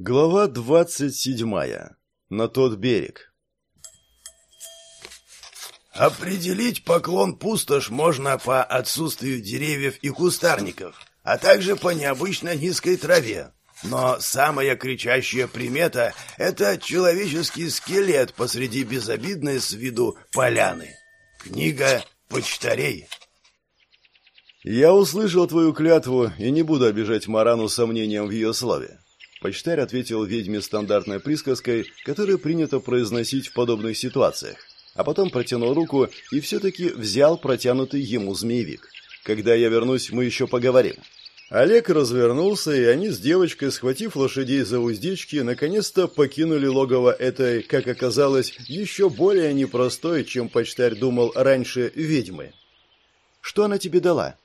Глава двадцать седьмая. На тот берег. Определить поклон пустошь можно по отсутствию деревьев и кустарников, а также по необычно низкой траве. Но самая кричащая примета — это человеческий скелет посреди безобидной с виду поляны. Книга почтарей. Я услышал твою клятву и не буду обижать Марану сомнением в ее слове. Почтарь ответил ведьме стандартной присказкой, которую принято произносить в подобных ситуациях, а потом протянул руку и все-таки взял протянутый ему змеевик. «Когда я вернусь, мы еще поговорим». Олег развернулся, и они с девочкой, схватив лошадей за уздечки, наконец-то покинули логово этой, как оказалось, еще более непростой, чем почтарь думал раньше, ведьмы. «Что она тебе дала?»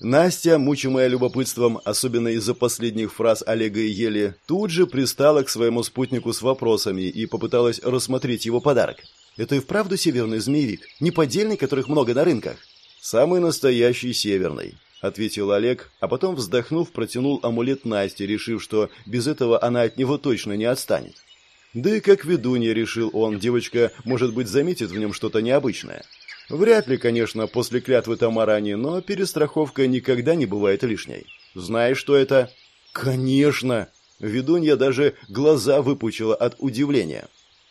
Настя, мучимая любопытством, особенно из-за последних фраз Олега и Ели, тут же пристала к своему спутнику с вопросами и попыталась рассмотреть его подарок. «Это и вправду северный змеевик? Не поддельный, которых много на рынках?» «Самый настоящий северный», — ответил Олег, а потом, вздохнув, протянул амулет Насте, решив, что без этого она от него точно не отстанет. Да и как ведунья, решил он, девочка, может быть, заметит в нем что-то необычное. Вряд ли, конечно, после клятвы Тамарани, но перестраховка никогда не бывает лишней. Знаешь, что это? Конечно! Ведунья даже глаза выпучила от удивления.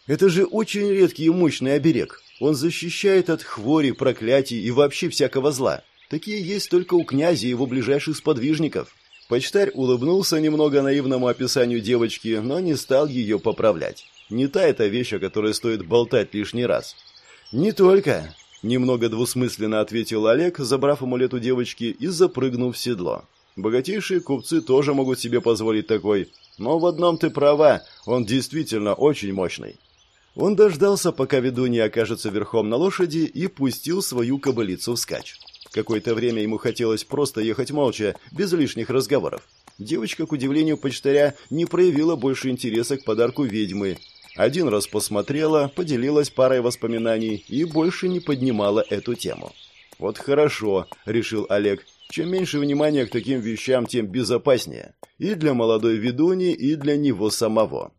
Это же очень редкий и мощный оберег. Он защищает от хвори, проклятий и вообще всякого зла. Такие есть только у князя и его ближайших сподвижников. Почтарь улыбнулся немного наивному описанию девочки, но не стал ее поправлять. Не та эта вещь, о которой стоит болтать лишний раз. «Не только. Немного двусмысленно ответил Олег, забрав амулет у девочки и запрыгнув в седло. Богатейшие купцы тоже могут себе позволить такой. Но в одном ты права, он действительно очень мощный. Он дождался, пока ведунья окажется верхом на лошади, и пустил свою кобылицу вскачь. Какое-то время ему хотелось просто ехать молча, без лишних разговоров. Девочка, к удивлению почтаря, не проявила больше интереса к подарку ведьмы, один раз посмотрела, поделилась парой воспоминаний и больше не поднимала эту тему. «Вот хорошо», — решил Олег. «Чем меньше внимания к таким вещам, тем безопаснее. И для молодой ведуни, и для него самого».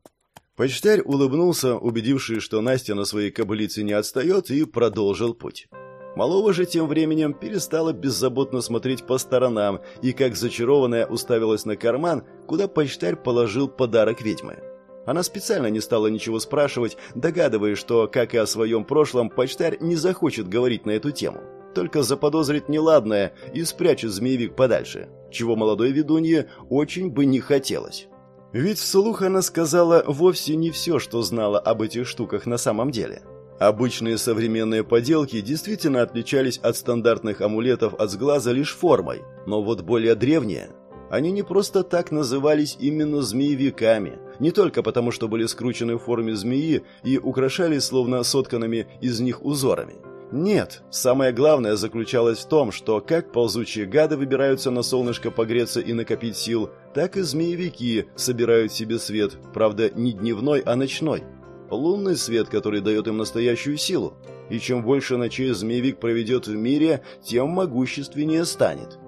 Почтарь улыбнулся, убедившись, что Настя на своей кобылице не отстает, и продолжил путь. Малова же тем временем перестала беззаботно смотреть по сторонам и, как зачарованная, уставилась на карман, куда почтарь положил подарок ведьмы. Она специально не стала ничего спрашивать, догадываясь, что, как и о своем прошлом, почтарь не захочет говорить на эту тему. Только заподозрит неладное и спрячет змеевик подальше, чего молодой ведунье очень бы не хотелось. Ведь вслух она сказала вовсе не все, что знала об этих штуках на самом деле. Обычные современные поделки действительно отличались от стандартных амулетов от сглаза лишь формой, но вот более древние они не просто так назывались именно змеевиками, не только потому, что были скручены в форме змеи и украшались словно сотканными из них узорами. Нет, самое главное заключалось в том, что как ползучие гады выбираются на солнышко погреться и накопить сил, так и змеевики собирают себе свет, правда не дневной, а ночной. Лунный свет, который дает им настоящую силу. И чем больше ночей змеевик проведет в мире, тем могущественнее станет.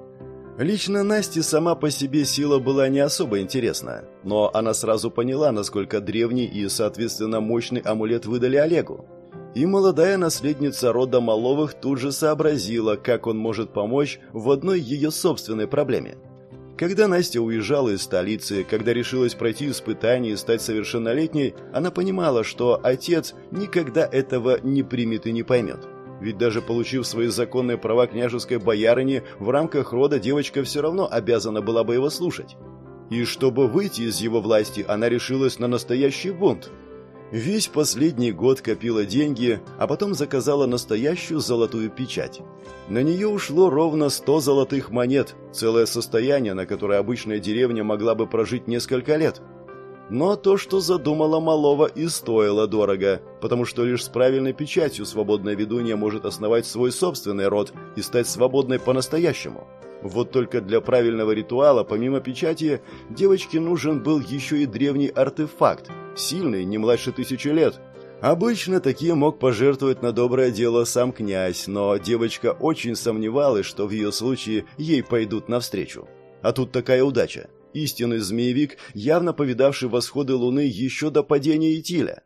Лично Насте сама по себе сила была не особо интересна, но она сразу поняла, насколько древний и, соответственно, мощный амулет выдали Олегу. И молодая наследница рода Маловых тут же сообразила, как он может помочь в одной ее собственной проблеме. Когда Настя уезжала из столицы, когда решилась пройти испытание и стать совершеннолетней, она понимала, что отец никогда этого не примет и не поймет. Ведь даже получив свои законные права княжеской боярыни, в рамках рода девочка все равно обязана была бы его слушать. И чтобы выйти из его власти, она решилась на настоящий бунт. Весь последний год копила деньги, а потом заказала настоящую золотую печать. На нее ушло ровно 100 золотых монет, целое состояние, на которое обычная деревня могла бы прожить несколько лет – но то, что задумала Малова, и стоило дорого, потому что лишь с правильной печатью свободная ведунья может основать свой собственный род и стать свободной по-настоящему. Вот только для правильного ритуала, помимо печати, девочке нужен был еще и древний артефакт, сильный, не младше тысячи лет. Обычно таким мог пожертвовать на доброе дело сам князь, но девочка очень сомневалась, что в ее случае ей пойдут навстречу. А тут такая удача. Истинный змеевик, явно повидавший восходы луны еще до падения Итиля.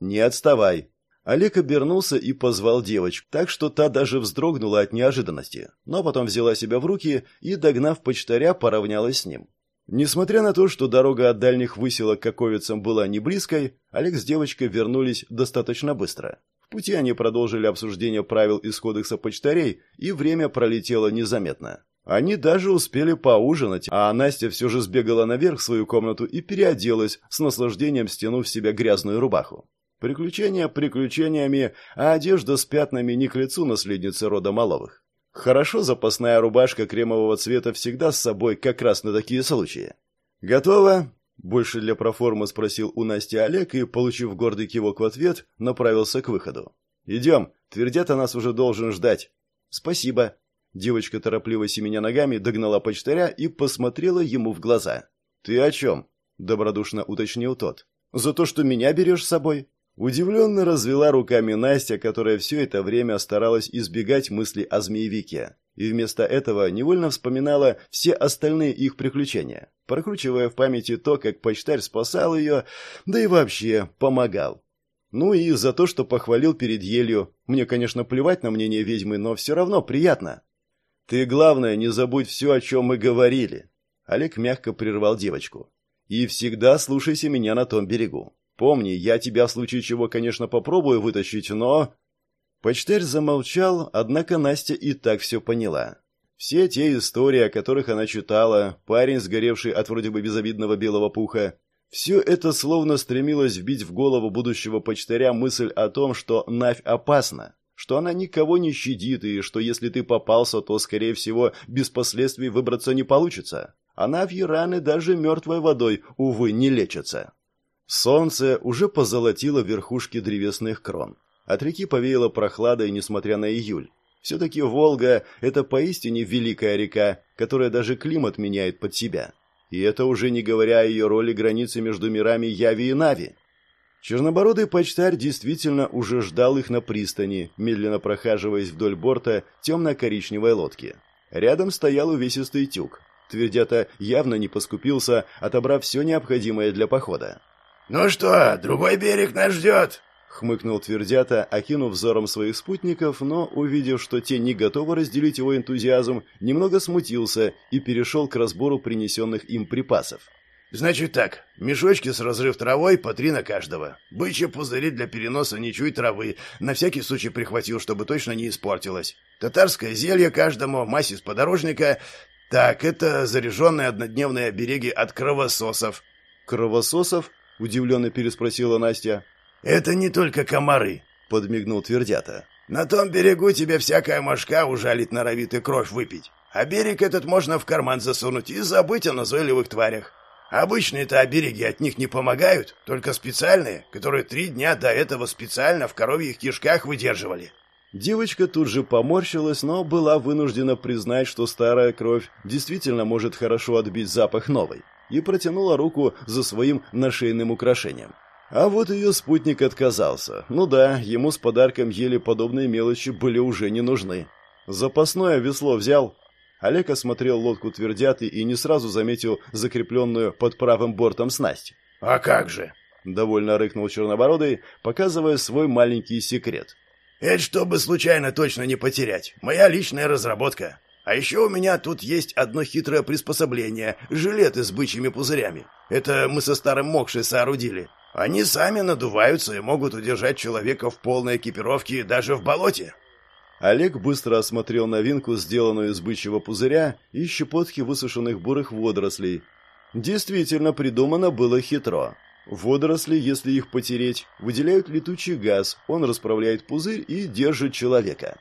«Не отставай!» Олег обернулся и позвал девочку, так что та даже вздрогнула от неожиданности, но потом взяла себя в руки и, догнав почтаря, поравнялась с ним. Несмотря на то, что дорога от дальних выселок к Оковицам была не близкой, Олег с девочкой вернулись достаточно быстро. В пути они продолжили обсуждение правил из кодекса почтарей, и время пролетело незаметно. Они даже успели поужинать, а Настя все же сбегала наверх в свою комнату и переоделась, с наслаждением стянув в себя грязную рубаху. Приключения приключениями, а одежда с пятнами не к лицу наследницы рода Маловых. Хорошо запасная рубашка кремового цвета всегда с собой как раз на такие случаи. «Готово?» – больше для проформы спросил у Насти Олег и, получив гордый кивок в ответ, направился к выходу. «Идем, Твердята нас уже должен ждать». «Спасибо». Девочка торопливо семеня ногами догнала почтаря и посмотрела ему в глаза. «Ты о чем?» – добродушно уточнил тот. «За то, что меня берешь с собой?» Удивленно развела руками Настя, которая все это время старалась избегать мысли о змеевике, и вместо этого невольно вспоминала все остальные их приключения, прокручивая в памяти то, как почтарь спасал ее, да и вообще помогал. Ну и за то, что похвалил перед елью. Мне, конечно, плевать на мнение ведьмы, но все равно приятно. «Ты, главное, не забудь все, о чем мы говорили». Олег мягко прервал девочку. «И всегда слушайся меня на том берегу. Помни, я тебя в случае чего, конечно, попробую вытащить, но...» Почтарь замолчал, однако Настя и так все поняла. Все те истории, о которых она читала, парень, сгоревший от вроде бы безобидного белого пуха, все это словно стремилось вбить в голову будущего почтаря мысль о том, что Навь опасна, что она никого не щадит и что если ты попался, то, скорее всего, без последствий выбраться не получится. А Навьи раны даже мертвой водой, увы, не лечатся. Солнце уже позолотило верхушки древесных крон. От реки повеяло прохладой, несмотря на июль. Все-таки Волга – это поистине великая река, которая даже климат меняет под себя. И это уже не говоря о ее роли границы между мирами Яви и Нави. Чернобородый почтарь действительно уже ждал их на пристани, медленно прохаживаясь вдоль борта темно-коричневой лодки. Рядом стоял увесистый тюк. Твердята явно не поскупился, отобрав все необходимое для похода. «Ну что, другой берег нас ждет?» — хмыкнул Твердята, окинув взором своих спутников, но, увидев, что те не готовы разделить его энтузиазм, немного смутился и перешел к разбору принесенных им припасов. «Значит так, мешочки с разрыв травой по три на каждого. Бычьи пузыри для переноса ничуй травы, на всякий случай прихватил, чтобы точно не испортилось. Татарское зелье каждому, мазь из подорожника. Так, это заряженные однодневные обереги от кровососов». «Кровососов?» удивленно переспросила Настя. Это не только комары, подмигнул Твердята. На том берегу тебе всякая мошка ужалит норовит и кровь выпить. А берег этот можно в карман засунуть и забыть о назойливых тварях. Обычные-то обереги от них не помогают, только специальные, которые три дня до этого специально в коровьих кишках выдерживали. Девочка тут же поморщилась, но была вынуждена признать, что старая кровь действительно может хорошо отбить запах новой и протянула руку за своим нашейным украшением. А вот ее спутник отказался. Ну да, ему с подарком еле подобные мелочи были уже не нужны. Запасное весло взял. Олег осмотрел лодку твердяты и не сразу заметил закрепленную под правым бортом снасть. «А как же?» — довольно рыкнул Чернобородый, показывая свой маленький секрет. «Это чтобы случайно точно не потерять. Моя личная разработка. А еще у меня тут есть одно хитрое приспособление — жилеты с бычьими пузырями. Это мы со старым Мокшей соорудили. Они сами надуваются и могут удержать человека в полной экипировке даже в болоте. Олег быстро осмотрел новинку, сделанную из бычьего пузыря и щепотки высушенных бурых водорослей. Действительно, придумано было хитро. Водоросли, если их потереть, выделяют летучий газ, он расправляет пузырь и держит человека.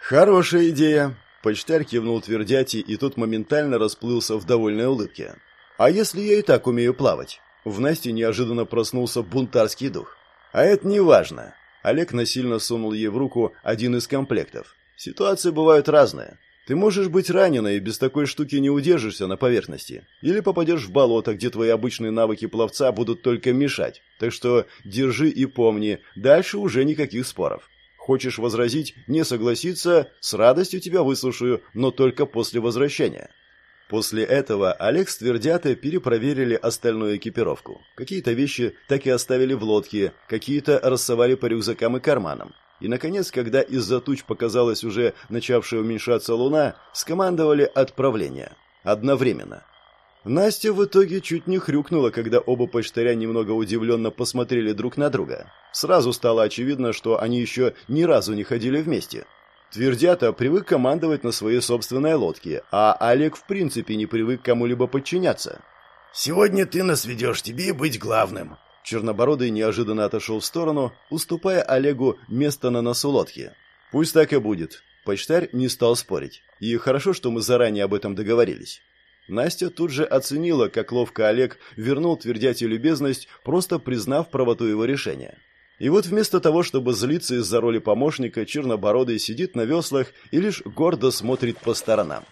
Хорошая идея. Почтарь кивнул твердяти, и тот моментально расплылся в довольной улыбке. «А если я и так умею плавать?» В Насте неожиданно проснулся бунтарский дух. «А это не важно». Олег насильно сунул ей в руку один из комплектов. «Ситуации бывают разные. Ты можешь быть ранена и без такой штуки не удержишься на поверхности. Или попадешь в болото, где твои обычные навыки пловца будут только мешать. Так что держи и помни, дальше уже никаких споров. Хочешь возразить, не согласиться, с радостью тебя выслушаю, но только после возвращения». После этого Олег с Твердятой перепроверили остальную экипировку. Какие-то вещи так и оставили в лодке, какие-то рассовали по рюкзакам и карманам. И, наконец, когда из-за туч показалась уже начавшая уменьшаться луна, скомандовали отправление. Одновременно. Настя в итоге чуть не хрюкнула, когда оба почтаря немного удивленно посмотрели друг на друга. Сразу стало очевидно, что они еще ни разу не ходили вместе. Твердята привык командовать на своей собственной лодке, а Олег в принципе не привык кому-либо подчиняться. «Сегодня ты нас ведешь, тебе быть главным». Чернобородый неожиданно отошел в сторону, уступая Олегу место на носу лодки. «Пусть так и будет». Почтарь не стал спорить. И хорошо, что мы заранее об этом договорились. Настя тут же оценила, как ловко Олег вернул твердятю любезность, просто признав правоту его решения. И вот вместо того, чтобы злиться из-за роли помощника, Чернобородый сидит на веслах и лишь гордо смотрит по сторонам.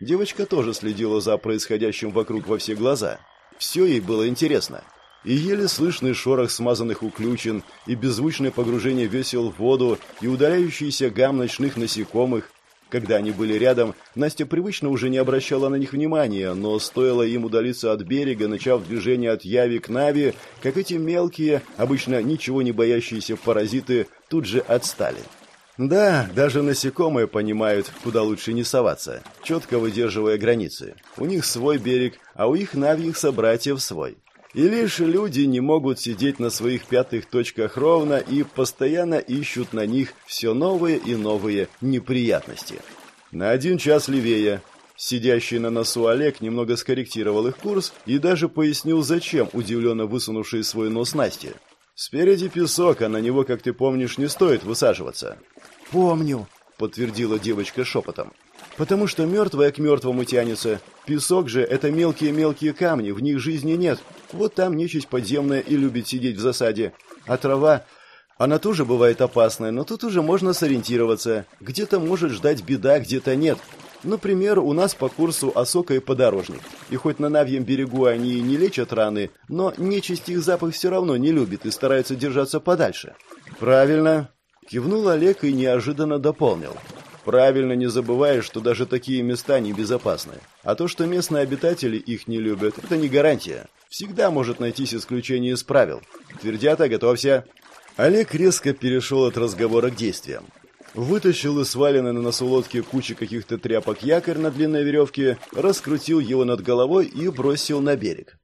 Девочка тоже следила за происходящим вокруг во все глаза. Все ей было интересно. И еле слышный шорох смазанных уключен, и беззвучное погружение весел в воду, и удаляющийся гам ночных насекомых, когда они были рядом, Настя привычно уже не обращала на них внимания, но стоило им удалиться от берега, начав движение от Яви к Нави, как эти мелкие, обычно ничего не боящиеся паразиты тут же отстали. Да, даже насекомые понимают, куда лучше не соваться, четко выдерживая границы. У них свой берег, а у их навьих собратьев свой. И лишь люди не могут сидеть на своих пятых точках ровно и постоянно ищут на них все новые и новые неприятности. На один час левее. Сидящий на носу Олег немного скорректировал их курс и даже пояснил, зачем удивленно высунувший свой нос Насте. «Спереди песок, а на него, как ты помнишь, не стоит высаживаться». «Помню», — подтвердила девочка шепотом. «Потому что мертвое к мертвому тянется. Песок же — это мелкие-мелкие камни, в них жизни нет. Вот там нечисть подземная и любит сидеть в засаде. А трава... Она тоже бывает опасная, но тут уже можно сориентироваться. Где-то может ждать беда, где-то нет. Например, у нас по курсу осока и подорожник. И хоть на Навьем берегу они и не лечат раны, но нечисть их запах все равно не любит и старается держаться подальше. Правильно. Кивнул Олег и неожиданно дополнил. Правильно не забываешь, что даже такие места небезопасны. А то, что местные обитатели их не любят, это не гарантия. Всегда может найтись исключение из правил. Твердята, готовься. Олег резко перешел от разговора к действиям. Вытащил из сваленной на носу лодки кучи каких-то тряпок якорь на длинной веревке, раскрутил его над головой и бросил на берег.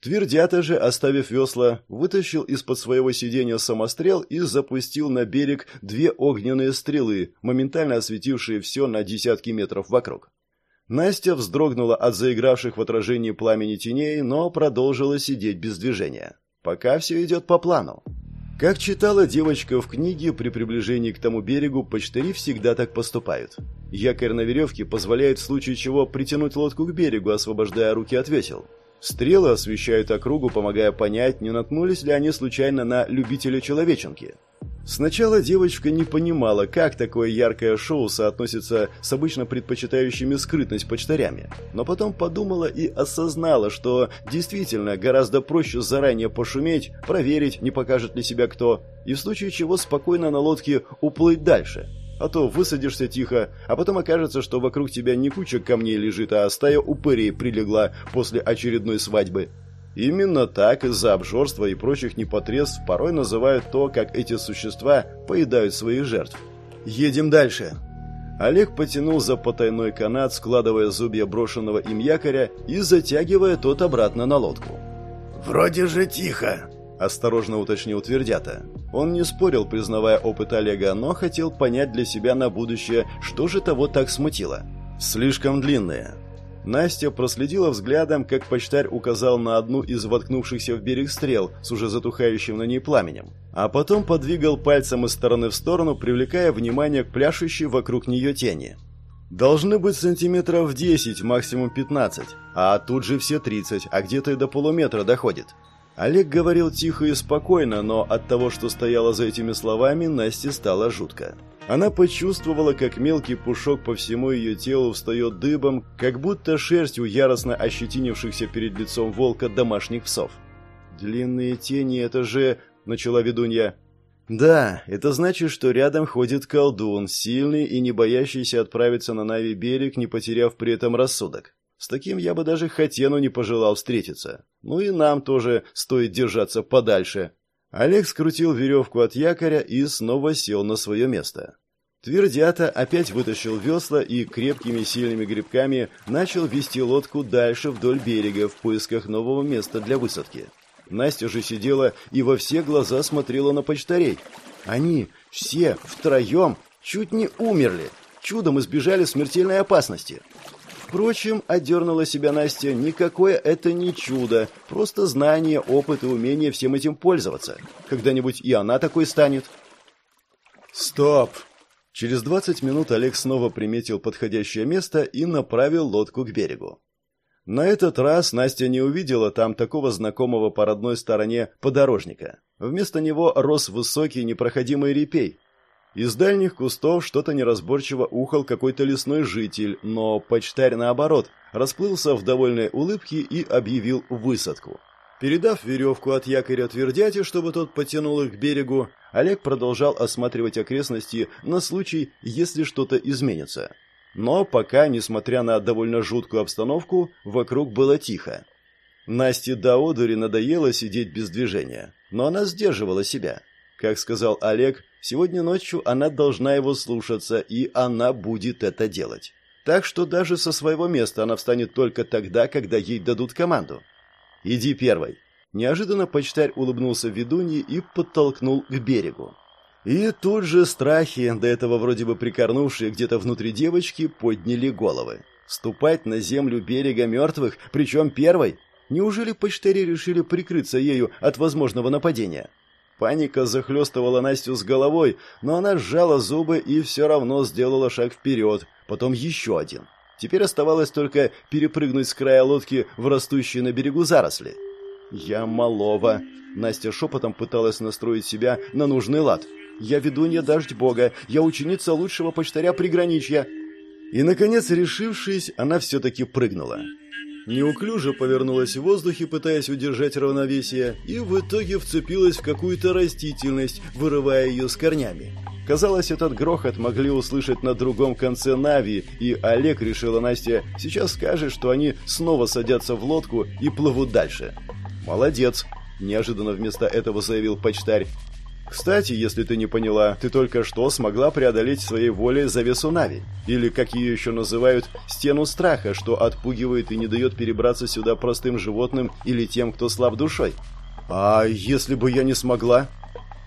Твердята же, оставив весла, вытащил из-под своего сиденья самострел и запустил на берег две огненные стрелы, моментально осветившие все на десятки метров вокруг. Настя вздрогнула от заигравших в отражении пламени теней, но продолжила сидеть без движения. Пока все идет по плану. Как читала девочка в книге, при приближении к тому берегу почтари всегда так поступают. Якорь на веревке позволяет в случае чего притянуть лодку к берегу, освобождая руки от весел. Стрелы освещают округу, помогая понять, не наткнулись ли они случайно на любителя человеченки. Сначала девочка не понимала, как такое яркое шоу соотносится с обычно предпочитающими скрытность почтарями, но потом подумала и осознала, что действительно гораздо проще заранее пошуметь, проверить, не покажет ли себя кто, и в случае чего спокойно на лодке уплыть дальше. А то высадишься тихо, а потом окажется, что вокруг тебя не куча камней лежит, а стая упырей прилегла после очередной свадьбы. Именно так из-за обжорства и прочих непотребств порой называют то, как эти существа поедают своих жертв. Едем дальше. Олег потянул за потайной канат, складывая зубья брошенного им якоря и затягивая тот обратно на лодку. «Вроде же тихо», – осторожно уточнил Твердята. Он не спорил, признавая опыт Олега, но хотел понять для себя на будущее, что же того так смутило. «Слишком длинные. Настя проследила взглядом, как почтарь указал на одну из воткнувшихся в берег стрел с уже затухающим на ней пламенем, а потом подвигал пальцем из стороны в сторону, привлекая внимание к пляшущей вокруг нее тени. Должны быть сантиметров 10, максимум 15, а тут же все 30, а где-то и до полуметра доходит. Олег говорил тихо и спокойно, но от того, что стояло за этими словами, Насте стало жутко. Она почувствовала, как мелкий пушок по всему ее телу встает дыбом, как будто шерсть у яростно ощетинившихся перед лицом волка домашних псов. «Длинные тени — это же...» — начала ведунья. «Да, это значит, что рядом ходит колдун, сильный и не боящийся отправиться на Нави берег, не потеряв при этом рассудок. С таким я бы даже Хатену не пожелал встретиться. Ну и нам тоже стоит держаться подальше. Олег скрутил веревку от якоря и снова сел на свое место. Твердята опять вытащил весла и крепкими сильными грибками начал вести лодку дальше вдоль берега в поисках нового места для высадки. Настя же сидела и во все глаза смотрела на почтарей. Они все втроем чуть не умерли, чудом избежали смертельной опасности. Впрочем, отдернула себя Настя, никакое это не чудо, просто знание, опыт и умение всем этим пользоваться. Когда-нибудь и она такой станет. Стоп! Через 20 минут Олег снова приметил подходящее место и направил лодку к берегу. На этот раз Настя не увидела там такого знакомого по родной стороне подорожника. Вместо него рос высокий непроходимый репей. Из дальних кустов что-то неразборчиво ухал какой-то лесной житель, но почтарь, наоборот, расплылся в довольной улыбке и объявил высадку. Передав веревку от якоря твердяти, чтобы тот потянул их к берегу, Олег продолжал осматривать окрестности на случай, если что-то изменится. Но пока, несмотря на довольно жуткую обстановку, вокруг было тихо. Насте до одури надоело сидеть без движения, но она сдерживала себя. Как сказал Олег, сегодня ночью она должна его слушаться, и она будет это делать. Так что даже со своего места она встанет только тогда, когда ей дадут команду. «Иди первой». Неожиданно почтарь улыбнулся ведунье и подтолкнул к берегу. И тут же страхи, до этого вроде бы прикорнувшие где-то внутри девочки, подняли головы. Ступать на землю берега мертвых, причем первой? Неужели почтари решили прикрыться ею от возможного нападения? Паника захлестывала Настю с головой, но она сжала зубы и все равно сделала шаг вперед, потом еще один. Теперь оставалось только перепрыгнуть с края лодки в растущие на берегу заросли. «Я малова!» Настя шепотом пыталась настроить себя на нужный лад – я ведунья Дождь Бога, я ученица лучшего почтаря приграничья». И, наконец, решившись, она все-таки прыгнула. Неуклюже повернулась в воздухе, пытаясь удержать равновесие, и в итоге вцепилась в какую-то растительность, вырывая ее с корнями. Казалось, этот грохот могли услышать на другом конце Нави, и Олег, решила Настя, сейчас скажет, что они снова садятся в лодку и плывут дальше. «Молодец!» – неожиданно вместо этого заявил почтарь. Кстати, если ты не поняла, ты только что смогла преодолеть своей волей завесу Нави, или, как ее еще называют, стену страха, что отпугивает и не дает перебраться сюда простым животным или тем, кто слаб душой. А если бы я не смогла?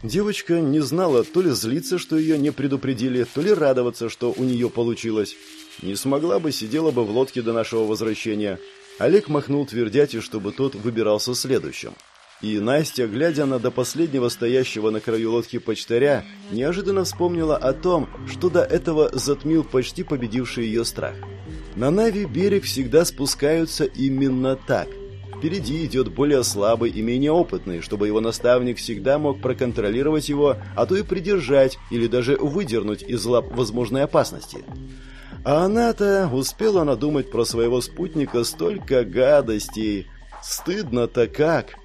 Девочка не знала то ли злиться, что ее не предупредили, то ли радоваться, что у нее получилось. Не смогла бы, сидела бы в лодке до нашего возвращения. Олег махнул твердяти, чтобы тот выбирался следующим. И Настя, глядя на до последнего стоящего на краю лодки почтаря, неожиданно вспомнила о том, что до этого затмил почти победивший ее страх. На Нави берег всегда спускаются именно так. Впереди идет более слабый и менее опытный, чтобы его наставник всегда мог проконтролировать его, а то и придержать или даже выдернуть из лап возможной опасности. А она-то успела надумать про своего спутника столько гадостей. Стыдно-то как!